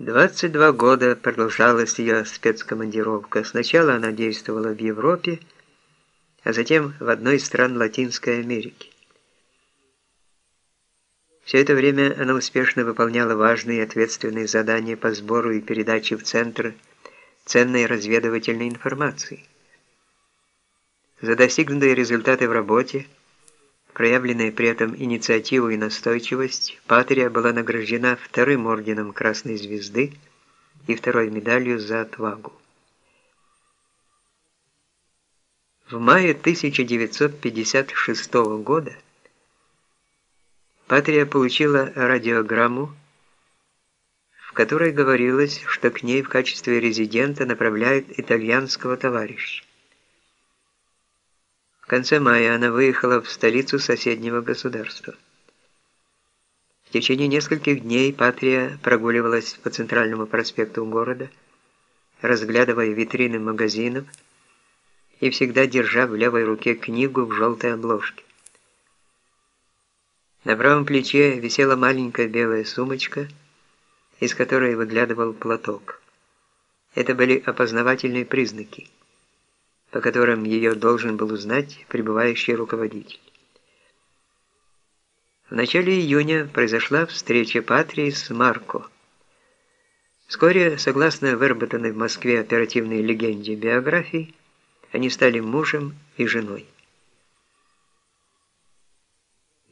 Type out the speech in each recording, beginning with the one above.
22 года продолжалась ее спецкомандировка. Сначала она действовала в Европе, а затем в одной из стран Латинской Америки. Все это время она успешно выполняла важные и ответственные задания по сбору и передаче в Центр ценной разведывательной информации. За достигнутые результаты в работе – проявленная при этом инициативу и настойчивость, Патрия была награждена вторым орденом Красной Звезды и второй медалью за отвагу. В мае 1956 года Патрия получила радиограмму, в которой говорилось, что к ней в качестве резидента направляют итальянского товарища конце мая она выехала в столицу соседнего государства. В течение нескольких дней Патрия прогуливалась по центральному проспекту города, разглядывая витрины магазинов и всегда держа в левой руке книгу в желтой обложке. На правом плече висела маленькая белая сумочка, из которой выглядывал платок. Это были опознавательные признаки по которым ее должен был узнать прибывающий руководитель. В начале июня произошла встреча Патрии с Марко. Вскоре, согласно выработанной в Москве оперативной легенде биографии, они стали мужем и женой.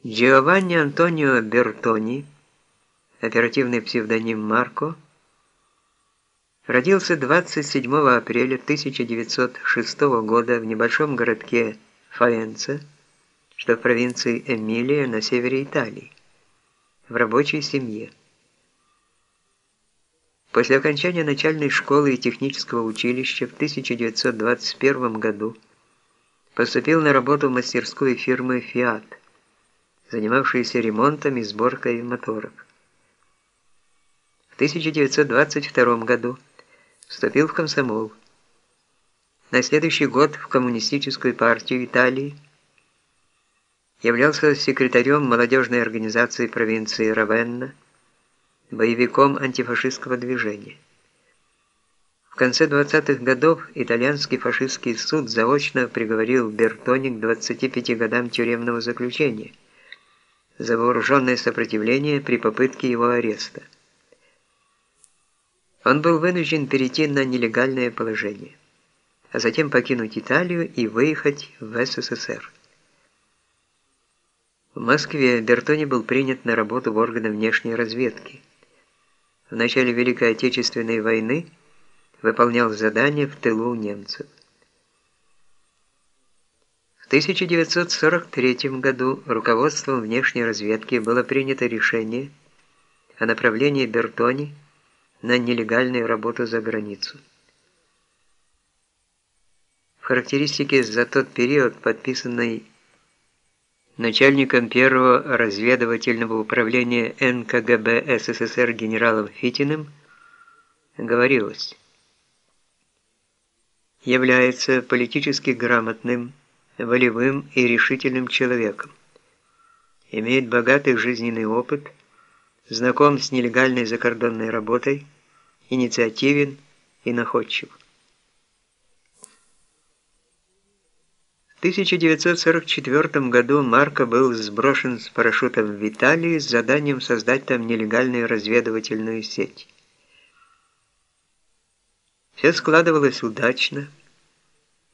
Джованни Антонио Бертони, оперативный псевдоним Марко, Родился 27 апреля 1906 года в небольшом городке Фаенца, что в провинции Эмилия на севере Италии, в рабочей семье. После окончания начальной школы и технического училища в 1921 году поступил на работу в мастерскую фирмы «Фиат», занимавшуюся ремонтом и сборкой моторов. В 1922 году вступил в комсомол. На следующий год в Коммунистическую партию Италии являлся секретарем молодежной организации провинции Равенна, боевиком антифашистского движения. В конце 20-х годов итальянский фашистский суд заочно приговорил Бертони к 25 годам тюремного заключения за вооруженное сопротивление при попытке его ареста он был вынужден перейти на нелегальное положение, а затем покинуть Италию и выехать в СССР. В Москве Бертони был принят на работу в органы внешней разведки. В начале Великой Отечественной войны выполнял задания в тылу немцев. В 1943 году руководством внешней разведки было принято решение о направлении Бертони на нелегальную работу за границу. В характеристике за тот период, подписанной начальником первого разведывательного управления НКГБ СССР генералом Фитиным, говорилось является политически грамотным, волевым и решительным человеком, имеет богатый жизненный опыт – знаком с нелегальной закордонной работой, инициативен и находчив. В 1944 году Марко был сброшен с парашютом в Италии с заданием создать там нелегальную разведывательную сеть. Все складывалось удачно.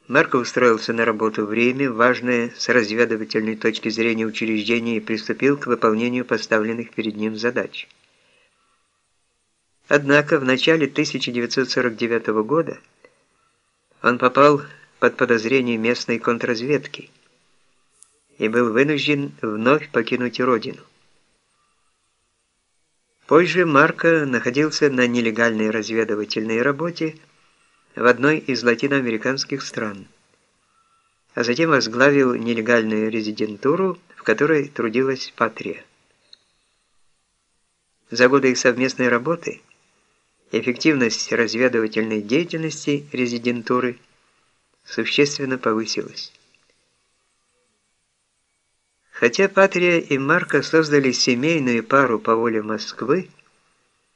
Марко устроился на работу в Риме, важное с разведывательной точки зрения учреждение, и приступил к выполнению поставленных перед ним задач. Однако в начале 1949 года он попал под подозрение местной контрразведки и был вынужден вновь покинуть родину. Позже Марко находился на нелегальной разведывательной работе, в одной из латиноамериканских стран, а затем возглавил нелегальную резидентуру, в которой трудилась Патрия. За годы их совместной работы эффективность разведывательной деятельности резидентуры существенно повысилась. Хотя Патрия и Марко создали семейную пару по воле Москвы,